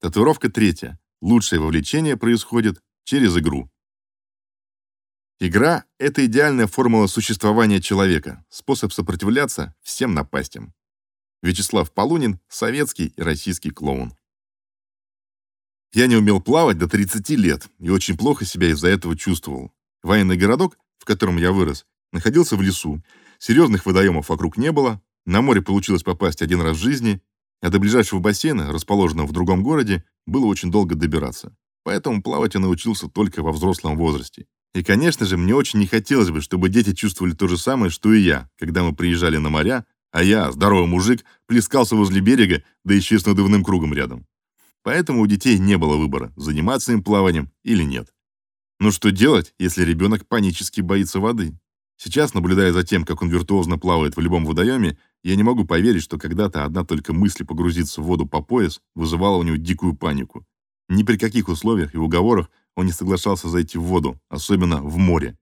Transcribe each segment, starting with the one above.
Татуировка третья. Лучшее вовлечение происходит через игру. Игра — это идеальная формула существования человека, способ сопротивляться всем напастям. Вячеслав Полунин, советский и российский клоун. Я не умел плавать до 30 лет и очень плохо себя из-за этого чувствовал. Военный городок, в котором я вырос, находился в лесу. Серьезных водоемов вокруг не было, на море получилось попасть один раз в жизни, а до ближайшего бассейна, расположенного в другом городе, было очень долго добираться. Поэтому плавать я научился только во взрослом возрасте. И, конечно же, мне очень не хотелось бы, чтобы дети чувствовали то же самое, что и я, когда мы приезжали на моря, а я, здоровый мужик, плескался возле берега, да еще и с надувным кругом рядом. Поэтому у детей не было выбора, заниматься им плаванием или нет. Но что делать, если ребенок панически боится воды? Сейчас, наблюдая за тем, как он виртуозно плавает в любом водоеме, я не могу поверить, что когда-то одна только мысль погрузиться в воду по пояс вызывала у него дикую панику. Ни при каких условиях и уговорах он не соглашался зайти в воду, особенно в море.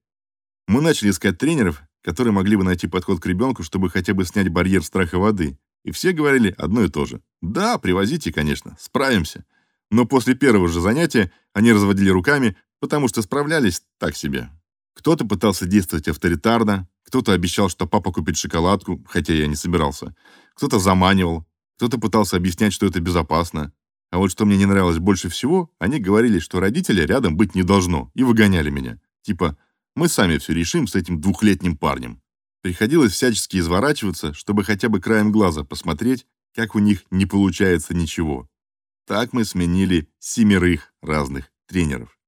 Мы начали искать тренеров, которые могли бы найти подход к ребенку, чтобы хотя бы снять барьер страха воды. И все говорили одно и то же. Да, привозите, конечно, справимся. Но после первого же занятия они разводили руками, потому что справлялись так себе. Кто-то пытался действовать авторитарно, кто-то обещал, что папа купит шоколадку, хотя я не собирался. Кто-то заманивал, кто-то пытался объяснять, что это безопасно. А вот что мне не нравилось больше всего, они говорили, что родители рядом быть не должно, и выгоняли меня. Типа, мы сами все решим с этим двухлетним парнем. Приходилось всячески изворачиваться, чтобы хотя бы краем глаза посмотреть, как у них не получается ничего. Так мы сменили семерых разных тренеров.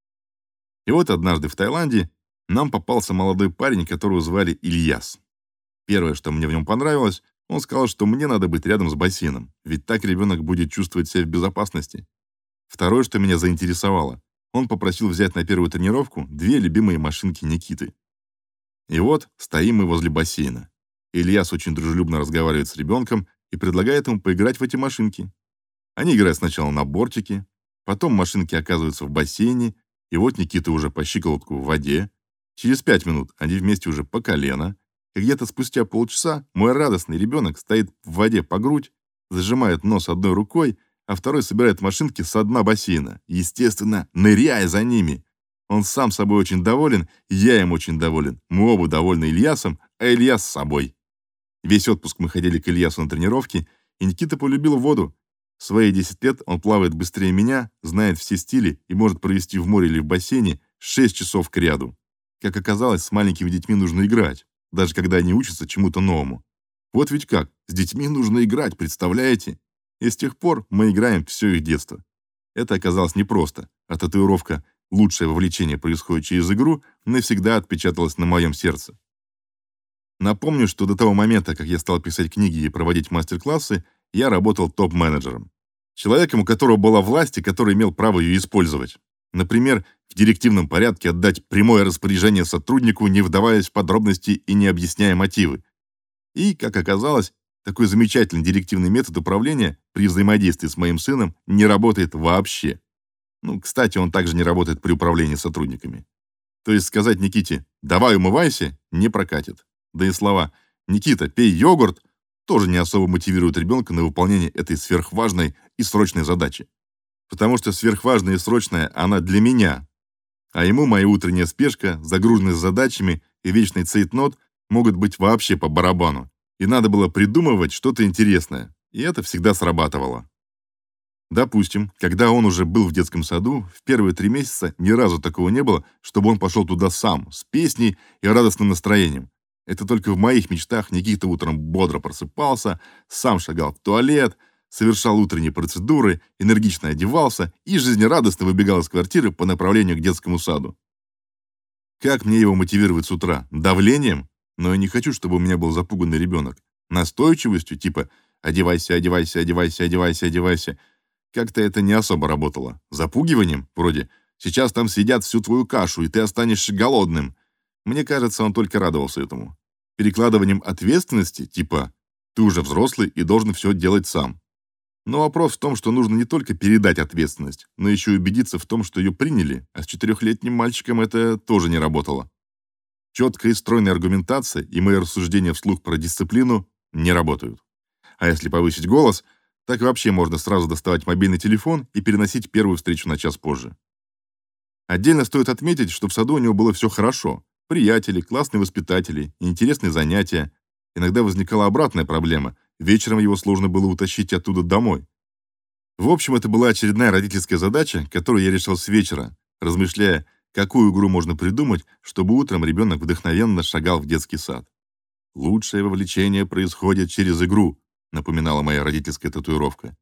И вот однажды в Таиланде нам попался молодой парень, которого звали Ильяс. Первое, что мне в нем понравилось, он сказал, что мне надо быть рядом с бассейном, ведь так ребенок будет чувствовать себя в безопасности. Второе, что меня заинтересовало, он попросил взять на первую тренировку две любимые машинки Никиты. И вот стоим мы возле бассейна. Ильяс очень дружелюбно разговаривает с ребенком и предлагает ему поиграть в эти машинки. Они играют сначала на бортике, потом машинки оказываются в бассейне, и вот Никита уже по щиколотку в воде. Через пять минут они вместе уже по колено, и где-то спустя полчаса мой радостный ребенок стоит в воде по грудь, зажимает нос одной рукой, а второй собирает машинки со дна бассейна, естественно, ныряя за ними. Он сам собой очень доволен, я им очень доволен. Мы оба довольны Ильясом, а Ильяс с собой. Весь отпуск мы ходили к Ильясу на тренировки, и Никита полюбил воду. В свои 10 лет он плавает быстрее меня, знает все стили и может провести в море или в бассейне 6 часов к ряду. Как оказалось, с маленькими детьми нужно играть даже когда они учатся чему-то новому. Вот ведь как, с детьми нужно играть, представляете? И с тех пор мы играем все их детство. Это оказалось непросто, а татуировка «лучшее вовлечение происходит через игру» навсегда отпечаталась на моем сердце. Напомню, что до того момента, как я стал писать книги и проводить мастер-классы, я работал топ-менеджером. Человеком, у которого была власть и который имел право ее использовать. Например, в директивном порядке отдать прямое распоряжение сотруднику, не вдаваясь в подробности и не объясняя мотивы. И, как оказалось, такой замечательный директивный метод управления при взаимодействии с моим сыном не работает вообще. Ну, кстати, он также не работает при управлении сотрудниками. То есть сказать Никите «давай умывайся» не прокатит. Да и слова «Никита, пей йогурт» тоже не особо мотивируют ребенка на выполнение этой сверхважной и срочной задачи потому что сверхважная и срочная она для меня. А ему моя утренняя спешка, загруженность задачами и вечный цейтнот могут быть вообще по барабану. И надо было придумывать что-то интересное, и это всегда срабатывало. Допустим, когда он уже был в детском саду, в первые три месяца ни разу такого не было, чтобы он пошел туда сам, с песней и радостным настроением. Это только в моих мечтах Никита утром бодро просыпался, сам шагал в туалет, совершал утренние процедуры, энергично одевался и жизнерадостно выбегал из квартиры по направлению к детскому саду. Как мне его мотивировать с утра? Давлением? Но я не хочу, чтобы у меня был запуганный ребенок. Настойчивостью, типа «одевайся, одевайся, одевайся, одевайся, одевайся». Как-то это не особо работало. Запугиванием? Вроде «сейчас там съедят всю твою кашу, и ты останешься голодным». Мне кажется, он только радовался этому. Перекладыванием ответственности, типа «ты уже взрослый и должен все делать сам». Но вопрос в том, что нужно не только передать ответственность, но еще и убедиться в том, что ее приняли, а с четырехлетним мальчиком это тоже не работало. Четкая и стройная аргументация и мои рассуждения вслух про дисциплину не работают. А если повысить голос, Так вообще можно сразу доставать мобильный телефон и переносить первую встречу на час позже. Отдельно стоит отметить, что в саду у него было все хорошо. Приятели, классные воспитатели, интересные занятия. Иногда возникала обратная проблема. Вечером его сложно было утащить оттуда домой. В общем, это была очередная родительская задача, которую я решил с вечера, размышляя, какую игру можно придумать, чтобы утром ребенок вдохновенно шагал в детский сад. Лучшее вовлечение происходит через игру, напоминала моя родительская татуировка.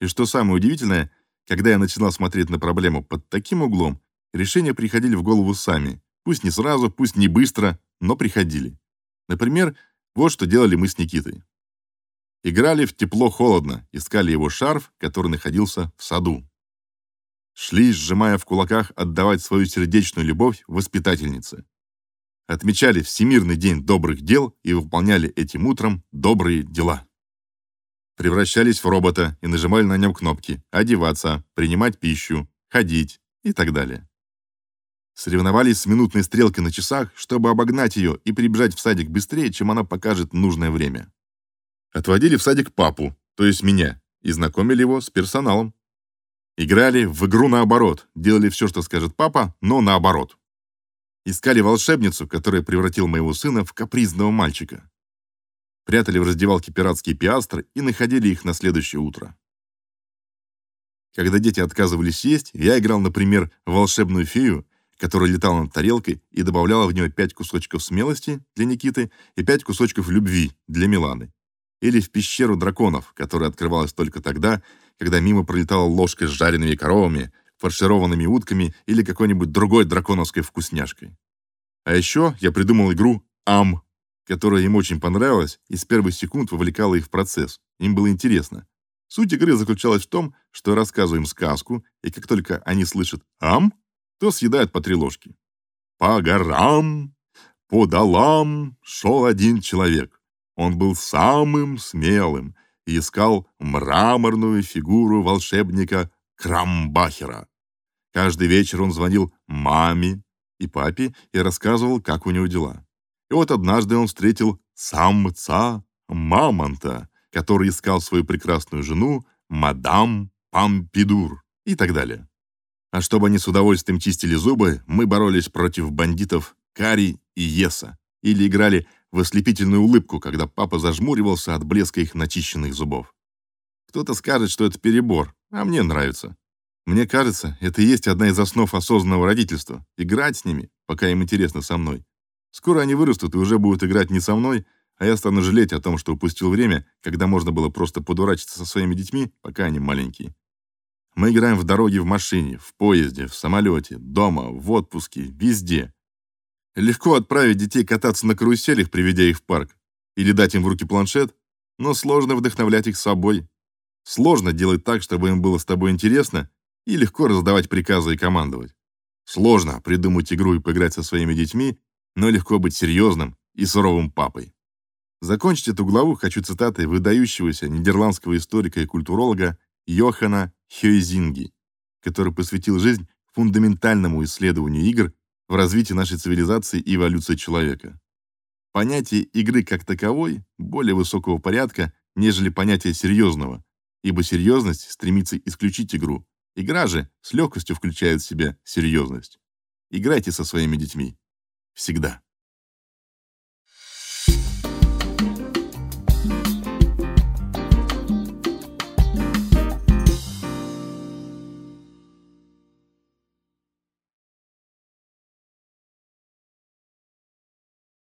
И что самое удивительное, когда я начинал смотреть на проблему под таким углом, решения приходили в голову сами. Пусть не сразу, пусть не быстро, но приходили. Например, вот что делали мы с Никитой. Играли в тепло-холодно, искали его шарф, который находился в саду. Шли, сжимая в кулаках, отдавать свою сердечную любовь воспитательнице. Отмечали Всемирный день добрых дел и выполняли этим утром добрые дела. Превращались в робота и нажимали на нем кнопки «Одеваться», «Принимать пищу», «Ходить» и так далее. Соревновались с минутной стрелкой на часах, чтобы обогнать ее и прибежать в садик быстрее, чем она покажет нужное время. Отводили в садик папу, то есть меня, и знакомили его с персоналом. Играли в игру наоборот, делали все, что скажет папа, но наоборот. Искали волшебницу, которая превратила моего сына в капризного мальчика. Прятали в раздевалке пиратские пиастры и находили их на следующее утро. Когда дети отказывались есть, я играл, например, волшебную фею которая летала над тарелкой и добавляла в нее пять кусочков смелости для Никиты и пять кусочков любви для Миланы. Или в пещеру драконов, которая открывалась только тогда, когда мимо пролетала ложка с жареными коровами, фаршированными утками или какой-нибудь другой драконовской вкусняшкой. А еще я придумал игру «Ам», которая им очень понравилась и с первых секунд вовлекала их в процесс. Им было интересно. Суть игры заключалась в том, что я рассказываю им сказку, и как только они слышат «Ам», то съедает по три ложки. По горам, по долам шел один человек. Он был самым смелым и искал мраморную фигуру волшебника Крамбахера. Каждый вечер он звонил маме и папе и рассказывал, как у него дела. И вот однажды он встретил самца Мамонта, который искал свою прекрасную жену, мадам Пампидур и так далее. А чтобы они с удовольствием чистили зубы, мы боролись против бандитов Кари и Еса или играли в ослепительную улыбку, когда папа зажмуривался от блеска их начищенных зубов. Кто-то скажет, что это перебор, а мне нравится. Мне кажется, это и есть одна из основ осознанного родительства играть с ними, пока им интересно со мной. Скоро они вырастут и уже будут играть не со мной, а я стану жалеть о том, что упустил время, когда можно было просто подурачиться со своими детьми, пока они маленькие. Мы играем в дороге в машине, в поезде, в самолете, дома, в отпуске, везде. Легко отправить детей кататься на каруселях, приведя их в парк, или дать им в руки планшет, но сложно вдохновлять их собой. Сложно делать так, чтобы им было с тобой интересно, и легко раздавать приказы и командовать. Сложно придумать игру и поиграть со своими детьми, но легко быть серьезным и суровым папой. Закончить эту главу хочу цитатой выдающегося нидерландского историка и культуролога Йохана Хёйзинги, который посвятил жизнь фундаментальному исследованию игр в развитии нашей цивилизации и эволюции человека. Понятие игры как таковой более высокого порядка, нежели понятие серьезного, ибо серьезность стремится исключить игру. Игра же с легкостью включает в себя серьезность. Играйте со своими детьми. Всегда.